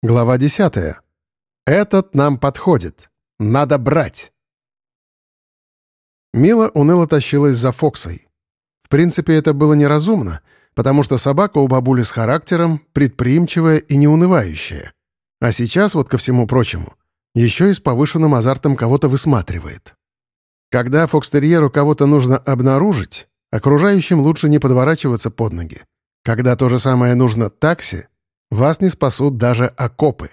Глава 10. Этот нам подходит. Надо брать. Мила уныло тащилась за Фоксой. В принципе, это было неразумно, потому что собака у бабули с характером, предприимчивая и неунывающая. А сейчас, вот ко всему прочему, еще и с повышенным азартом кого-то высматривает. Когда фокстерьеру кого-то нужно обнаружить, окружающим лучше не подворачиваться под ноги. Когда то же самое нужно такси, вас не спасут даже окопы.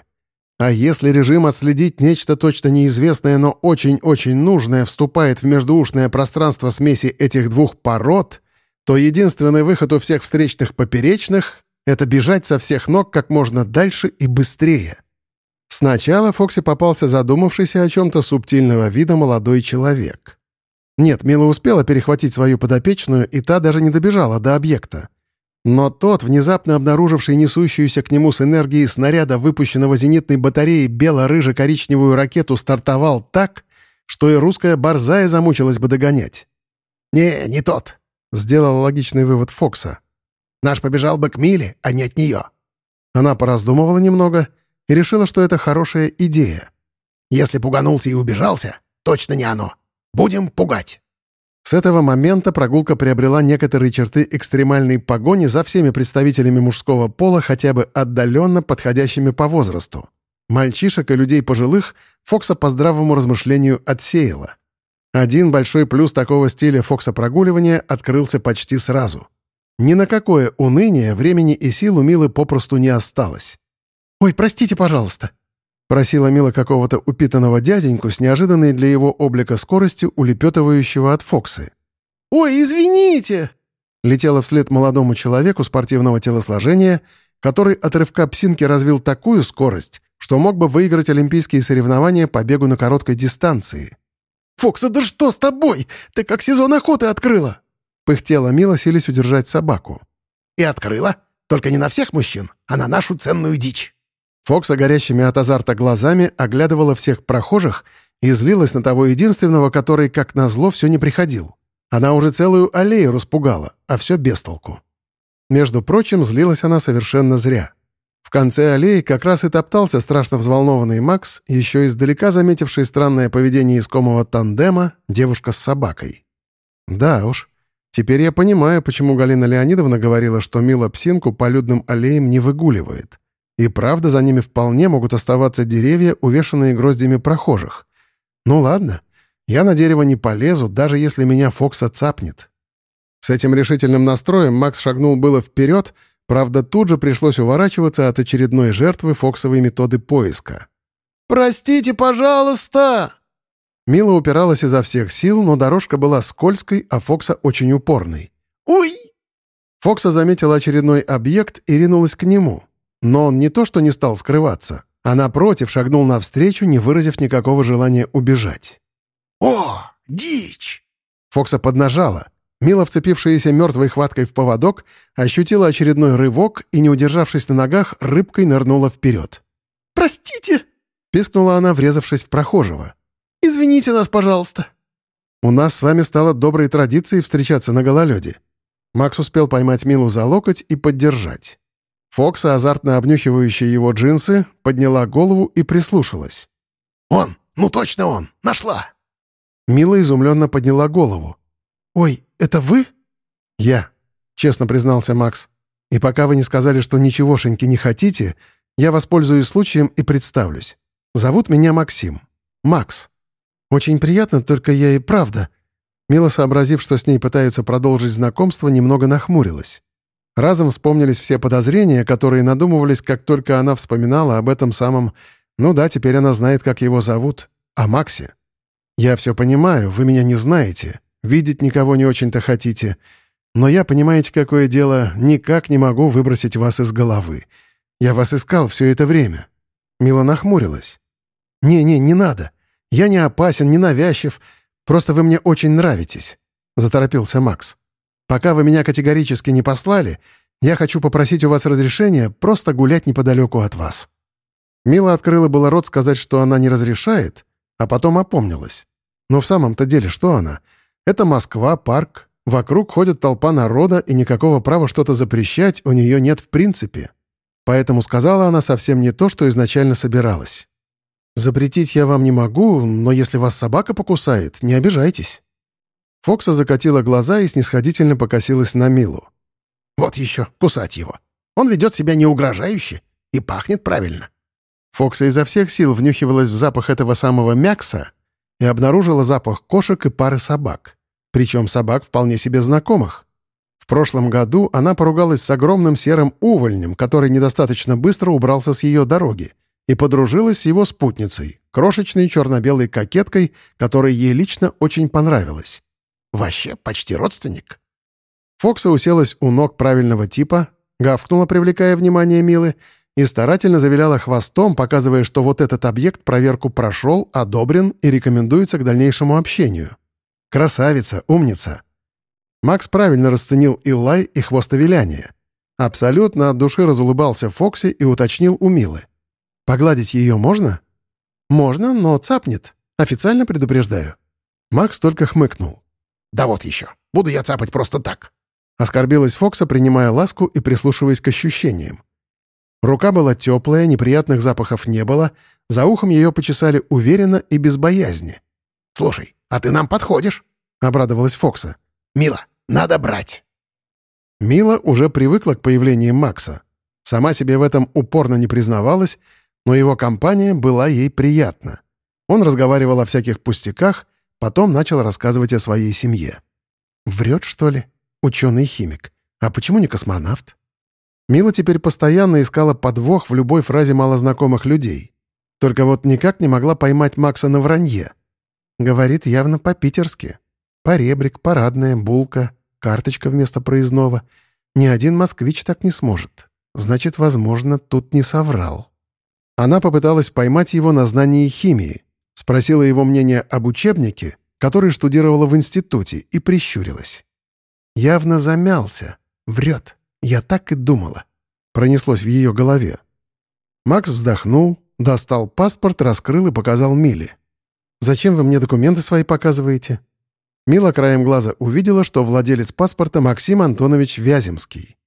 А если режим отследить нечто точно неизвестное, но очень-очень нужное вступает в междуушное пространство смеси этих двух пород, то единственный выход у всех встречных поперечных — это бежать со всех ног как можно дальше и быстрее. Сначала Фокси попался задумавшийся о чем-то субтильного вида молодой человек. Нет, Мила успела перехватить свою подопечную, и та даже не добежала до объекта. Но тот, внезапно обнаруживший несущуюся к нему с энергией снаряда, выпущенного зенитной батареей бело-рыже-коричневую ракету, стартовал так, что и русская борзая замучилась бы догонять. «Не, не тот», — сделал логичный вывод Фокса. «Наш побежал бы к Миле, а не от нее». Она пораздумывала немного и решила, что это хорошая идея. «Если пуганулся и убежался, точно не оно. Будем пугать». С этого момента прогулка приобрела некоторые черты экстремальной погони за всеми представителями мужского пола, хотя бы отдаленно подходящими по возрасту. Мальчишек и людей пожилых Фокса по здравому размышлению отсеяла. Один большой плюс такого стиля Фокса прогуливания открылся почти сразу. Ни на какое уныние времени и сил у Милы попросту не осталось. «Ой, простите, пожалуйста», Просила Мила какого-то упитанного дяденьку с неожиданной для его облика скоростью, улепетывающего от Фоксы. «Ой, извините!» Летела вслед молодому человеку спортивного телосложения, который от рывка псинки развил такую скорость, что мог бы выиграть олимпийские соревнования по бегу на короткой дистанции. «Фокса, да что с тобой? Ты как сезон охоты открыла!» Пыхтела Мила, селись удержать собаку. «И открыла? Только не на всех мужчин, а на нашу ценную дичь!» Фокса горящими от азарта глазами оглядывала всех прохожих и злилась на того единственного, который, как назло, все не приходил. Она уже целую аллею распугала, а все без толку. Между прочим, злилась она совершенно зря. В конце аллеи как раз и топтался страшно взволнованный Макс, еще издалека заметивший странное поведение искомого тандема девушка с собакой. Да уж, теперь я понимаю, почему Галина Леонидовна говорила, что Мила псинку по людным аллеям не выгуливает. И правда, за ними вполне могут оставаться деревья, увешанные гроздями прохожих. Ну ладно, я на дерево не полезу, даже если меня Фокса цапнет. С этим решительным настроем Макс шагнул было вперед, правда, тут же пришлось уворачиваться от очередной жертвы фоксовой методы поиска. «Простите, пожалуйста!» Мила упиралась изо всех сил, но дорожка была скользкой, а Фокса очень упорной. «Ой!» Фокса заметила очередной объект и ринулась к нему. Но он не то что не стал скрываться, а напротив шагнул навстречу, не выразив никакого желания убежать. «О, дичь!» Фокса поднажала. Мила, вцепившаяся мертвой хваткой в поводок, ощутила очередной рывок и, не удержавшись на ногах, рыбкой нырнула вперед. «Простите!» — пискнула она, врезавшись в прохожего. «Извините нас, пожалуйста». «У нас с вами стало доброй традицией встречаться на гололеде». Макс успел поймать Милу за локоть и поддержать. Фокса, азартно обнюхивающая его джинсы, подняла голову и прислушалась. «Он! Ну точно он! Нашла!» Мила изумленно подняла голову. «Ой, это вы?» «Я», — честно признался Макс. «И пока вы не сказали, что ничегошеньки не хотите, я воспользуюсь случаем и представлюсь. Зовут меня Максим. Макс. Очень приятно, только я и правда». Мила, сообразив, что с ней пытаются продолжить знакомство, немного нахмурилась. Разом вспомнились все подозрения, которые надумывались, как только она вспоминала об этом самом... Ну да, теперь она знает, как его зовут. О Максе. Я все понимаю, вы меня не знаете. Видеть никого не очень-то хотите. Но я, понимаете, какое дело, никак не могу выбросить вас из головы. Я вас искал все это время». Мила нахмурилась. «Не-не, не надо. Я не опасен, не навязчив. Просто вы мне очень нравитесь», — заторопился Макс. Пока вы меня категорически не послали, я хочу попросить у вас разрешения просто гулять неподалеку от вас». Мила открыла было рот сказать, что она не разрешает, а потом опомнилась. Но в самом-то деле что она? Это Москва, парк. Вокруг ходит толпа народа, и никакого права что-то запрещать у нее нет в принципе. Поэтому сказала она совсем не то, что изначально собиралась. «Запретить я вам не могу, но если вас собака покусает, не обижайтесь». Фокса закатила глаза и снисходительно покосилась на Милу. «Вот еще, кусать его. Он ведет себя не угрожающе и пахнет правильно». Фокса изо всех сил внюхивалась в запах этого самого мякса и обнаружила запах кошек и пары собак. Причем собак вполне себе знакомых. В прошлом году она поругалась с огромным серым увольнем, который недостаточно быстро убрался с ее дороги, и подружилась с его спутницей, крошечной черно-белой кокеткой, которая ей лично очень понравилась. Вообще почти родственник. Фокса уселась у ног правильного типа, гавкнула, привлекая внимание Милы, и старательно завиляла хвостом, показывая, что вот этот объект проверку прошел, одобрен и рекомендуется к дальнейшему общению. Красавица, умница. Макс правильно расценил и лай, и хвостовиляние. Абсолютно от души разулыбался Фокси и уточнил у Милы. «Погладить ее можно?» «Можно, но цапнет. Официально предупреждаю». Макс только хмыкнул. «Да вот еще. Буду я цапать просто так». Оскорбилась Фокса, принимая ласку и прислушиваясь к ощущениям. Рука была теплая, неприятных запахов не было, за ухом ее почесали уверенно и без боязни. «Слушай, а ты нам подходишь», — обрадовалась Фокса. «Мила, надо брать». Мила уже привыкла к появлению Макса. Сама себе в этом упорно не признавалась, но его компания была ей приятна. Он разговаривал о всяких пустяках, потом начал рассказывать о своей семье. «Врет, что ли? Ученый-химик. А почему не космонавт?» Мила теперь постоянно искала подвох в любой фразе малознакомых людей. Только вот никак не могла поймать Макса на вранье. Говорит явно по-питерски. Поребрик, парадная, булка, карточка вместо проездного. Ни один москвич так не сможет. Значит, возможно, тут не соврал. Она попыталась поймать его на знании химии, спросила его мнение об учебнике, который штудировала в институте, и прищурилась. Явно замялся. Врет. Я так и думала. Пронеслось в ее голове. Макс вздохнул, достал паспорт, раскрыл и показал Миле. «Зачем вы мне документы свои показываете?» Мила краем глаза увидела, что владелец паспорта Максим Антонович Вяземский.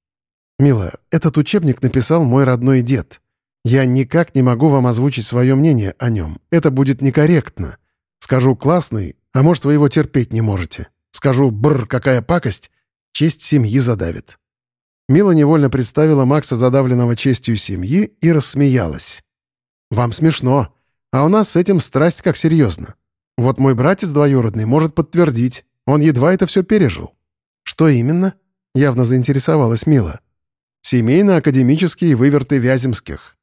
«Мила, этот учебник написал мой родной дед. Я никак не могу вам озвучить свое мнение о нем. Это будет некорректно. Скажу «классный», а может, вы его терпеть не можете. Скажу «бррр, какая пакость», честь семьи задавит. Мила невольно представила Макса задавленного честью семьи и рассмеялась. «Вам смешно, а у нас с этим страсть как серьезно. Вот мой братец двоюродный может подтвердить, он едва это все пережил». «Что именно?» — явно заинтересовалась Мила. «Семейно-академические выверты Вяземских.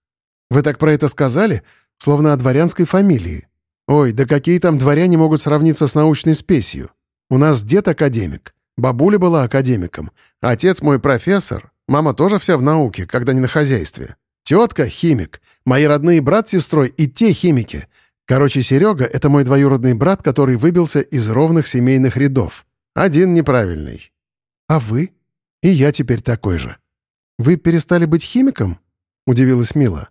Вы так про это сказали, словно о дворянской фамилии. Ой, да какие там дворяне могут сравниться с научной спесью? У нас дед академик, Бабуля была академиком, отец мой профессор, мама тоже вся в науке, когда не на хозяйстве. Тетка — химик, мои родные брат с сестрой и те химики. Короче, Серега — это мой двоюродный брат, который выбился из ровных семейных рядов. Один неправильный. А вы? И я теперь такой же. Вы перестали быть химиком? Удивилась Мила.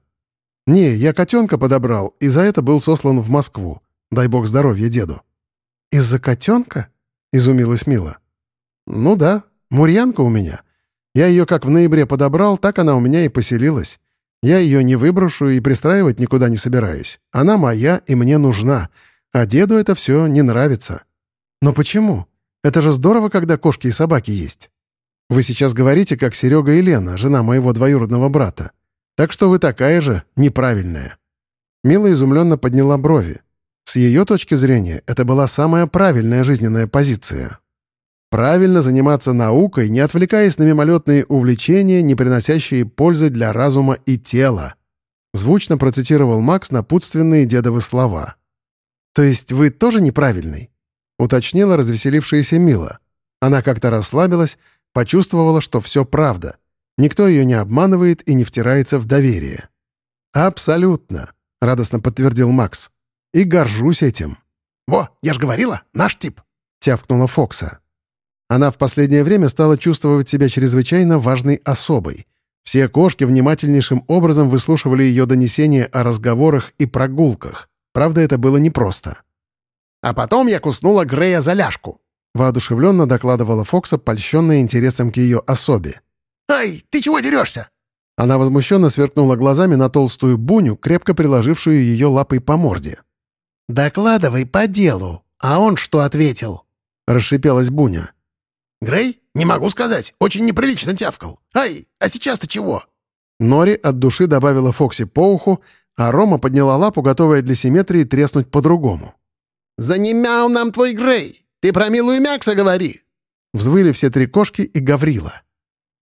Не, я котенка подобрал, и за это был сослан в Москву. Дай бог здоровья деду. Из-за котенка? Изумилась Мила. «Ну да, мурьянка у меня. Я ее как в ноябре подобрал, так она у меня и поселилась. Я ее не выброшу и пристраивать никуда не собираюсь. Она моя и мне нужна, а деду это все не нравится». «Но почему? Это же здорово, когда кошки и собаки есть. Вы сейчас говорите, как Серега и Лена, жена моего двоюродного брата. Так что вы такая же неправильная». Мила изумленно подняла брови. С ее точки зрения, это была самая правильная жизненная позиция. Правильно заниматься наукой, не отвлекаясь на мимолетные увлечения, не приносящие пользы для разума и тела. Звучно процитировал Макс напутственные дедовы слова. «То есть вы тоже неправильный?» — уточнила развеселившаяся Мила. Она как-то расслабилась, почувствовала, что все правда. Никто ее не обманывает и не втирается в доверие. «Абсолютно», — радостно подтвердил Макс. «И горжусь этим». «Во, я ж говорила, наш тип», — тявкнула Фокса. Она в последнее время стала чувствовать себя чрезвычайно важной особой. Все кошки внимательнейшим образом выслушивали ее донесения о разговорах и прогулках. Правда, это было непросто. «А потом я куснула Грея за ляжку», — воодушевленно докладывала Фокса, польщенная интересом к ее особе. «Ай, ты чего дерешься?» Она возмущенно сверкнула глазами на толстую буню, крепко приложившую ее лапой по морде. «Докладывай по делу. А он что ответил?» — расшипелась Буня. «Грей? Не могу сказать. Очень неприлично тявкал. Ай, а сейчас-то чего?» Нори от души добавила Фокси по уху, а Рома подняла лапу, готовая для симметрии треснуть по-другому. «Занимял нам твой Грей! Ты про милую Мякса говори!» Взвыли все три кошки и Гаврила.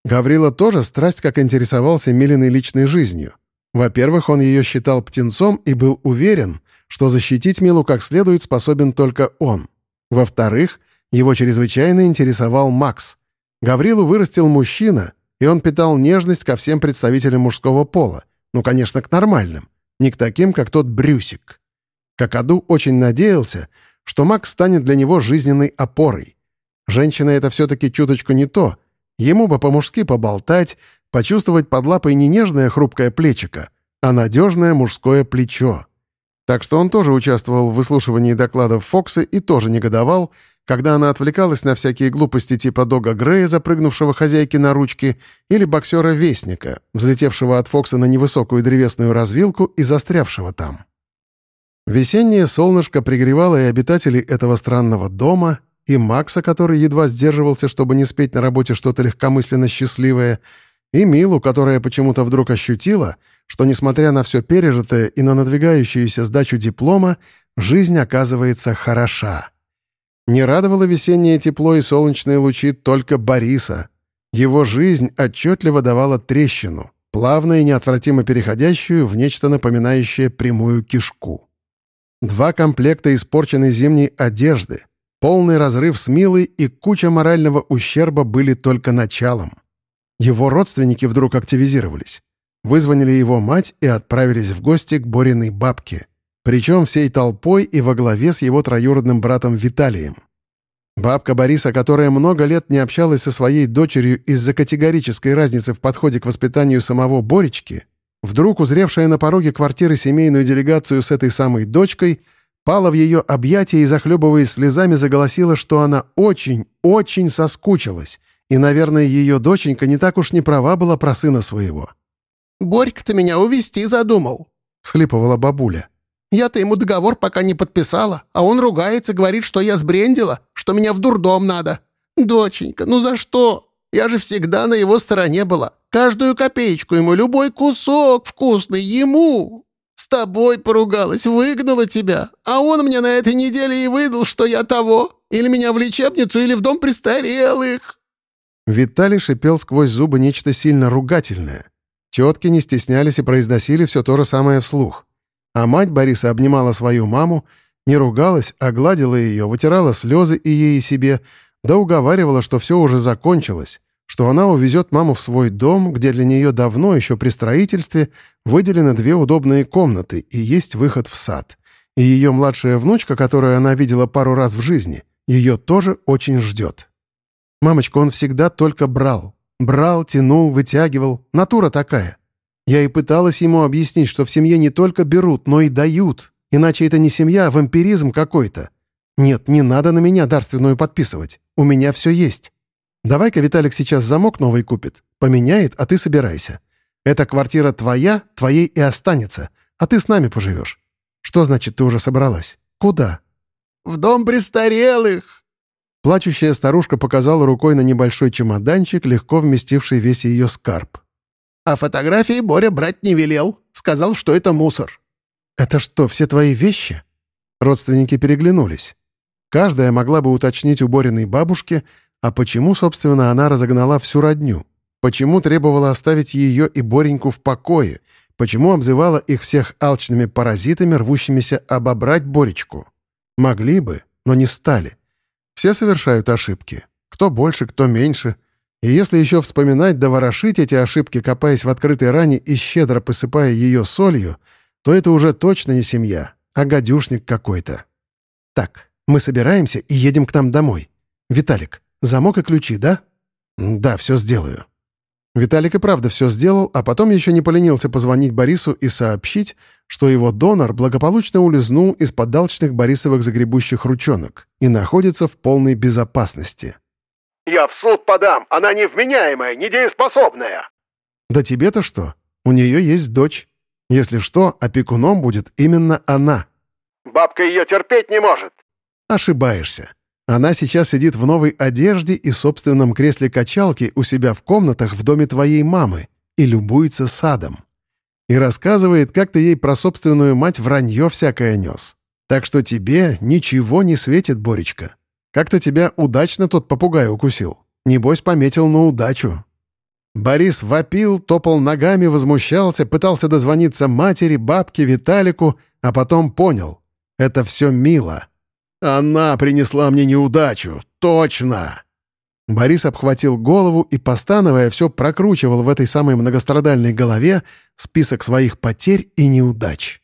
Гаврила тоже страсть как интересовался Милиной личной жизнью. Во-первых, он ее считал птенцом и был уверен, что защитить Милу как следует способен только он. Во-вторых, его чрезвычайно интересовал Макс. Гаврилу вырастил мужчина, и он питал нежность ко всем представителям мужского пола. Ну, конечно, к нормальным, не к таким, как тот Брюсик. Какаду очень надеялся, что Макс станет для него жизненной опорой. Женщина — это все-таки чуточку не то — Ему бы по-мужски поболтать, почувствовать под лапой не нежное хрупкое плечико, а надежное мужское плечо. Так что он тоже участвовал в выслушивании докладов Фокса и тоже негодовал, когда она отвлекалась на всякие глупости типа Дога Грея, запрыгнувшего хозяйки на ручки, или боксера-вестника, взлетевшего от Фокса на невысокую древесную развилку и застрявшего там. Весеннее солнышко пригревало и обитателей этого странного дома, и Макса, который едва сдерживался, чтобы не спеть на работе что-то легкомысленно счастливое, и Милу, которая почему-то вдруг ощутила, что, несмотря на все пережитое и на надвигающуюся сдачу диплома, жизнь оказывается хороша. Не радовало весеннее тепло и солнечные лучи только Бориса. Его жизнь отчетливо давала трещину, плавно и неотвратимо переходящую в нечто напоминающее прямую кишку. Два комплекта испорченной зимней одежды — Полный разрыв с Милой и куча морального ущерба были только началом. Его родственники вдруг активизировались. Вызвонили его мать и отправились в гости к Бориной бабке. Причем всей толпой и во главе с его троюродным братом Виталием. Бабка Бориса, которая много лет не общалась со своей дочерью из-за категорической разницы в подходе к воспитанию самого Боречки, вдруг узревшая на пороге квартиры семейную делегацию с этой самой дочкой — пала в ее объятия и, захлебываясь слезами, заголосила, что она очень, очень соскучилась, и, наверное, ее доченька не так уж не права была про сына своего. «Борька-то меня увести задумал», — всхлипывала бабуля. «Я-то ему договор пока не подписала, а он ругается, говорит, что я сбрендила, что меня в дурдом надо. Доченька, ну за что? Я же всегда на его стороне была. Каждую копеечку ему, любой кусок вкусный ему. С тобой поругалась, выгнала тебя, а он мне на этой неделе и выдал, что я того. Или меня в лечебницу, или в дом престарелых». Виталий шипел сквозь зубы нечто сильно ругательное. Тетки не стеснялись и произносили все то же самое вслух. А мать Бориса обнимала свою маму, не ругалась, а гладила ее, вытирала слезы и ей и себе, да уговаривала, что все уже закончилось, что она увезет маму в свой дом, где для нее давно, еще при строительстве, выделены две удобные комнаты и есть выход в сад. И ее младшая внучка, которую она видела пару раз в жизни, ее тоже очень ждет. Мамочка, он всегда только брал. Брал, тянул, вытягивал. Натура такая. Я и пыталась ему объяснить, что в семье не только берут, но и дают. Иначе это не семья, а вампиризм какой-то. Нет, не надо на меня дарственную подписывать. У меня все есть. Давай-ка Виталик сейчас замок новый купит, поменяет, а ты собирайся. Эта квартира твоя, твоей и останется, а ты с нами поживешь. Что значит, ты уже собралась? Куда?» «В дом престарелых!» Плачущая старушка показала рукой на небольшой чемоданчик, легко вместивший весь ее скарб. «А фотографии Боря брать не велел. Сказал, что это мусор». «Это что, все твои вещи?» Родственники переглянулись. Каждая могла бы уточнить у Бориной бабушки, а почему, собственно, она разогнала всю родню? Почему требовала оставить ее и Бореньку в покое? Почему обзывала их всех алчными паразитами, рвущимися обобрать Боречку? Могли бы, но не стали. Все совершают ошибки. Кто больше, кто меньше. И если еще вспоминать да ворошить эти ошибки, копаясь в открытой ране и щедро посыпая ее солью, то это уже точно не семья, а гадюшник какой-то. Так, мы собираемся и едем к нам домой. Виталик, Замок и ключи, да? Да, все сделаю. Виталик и правда все сделал, а потом еще не поленился позвонить Борису и сообщить, что его донор благополучно улизнул из-под далчных Борисовых загребущих ручонок и находится в полной безопасности. «Я в суд подам! Она невменяемая, недееспособная!» Да тебе-то что? У нее есть дочь. Если что, опекуном будет именно она». «Бабка ее терпеть не может». Ошибаешься. Она сейчас сидит в новой одежде и собственном кресле качалки у себя в комнатах в доме твоей мамы и любуется садом. И рассказывает, как ты ей про собственную мать вранье всякое нес. Так что тебе ничего не светит, Боречка. Как-то тебя удачно тот попугай укусил. Небось, пометил на удачу. Борис вопил, топал ногами, возмущался, пытался дозвониться матери, бабке, Виталику, а потом понял. Это все мило. Она принесла мне неудачу. Точно! Борис обхватил голову и, постановая, все прокручивал в этой самой многострадальной голове список своих потерь и неудач.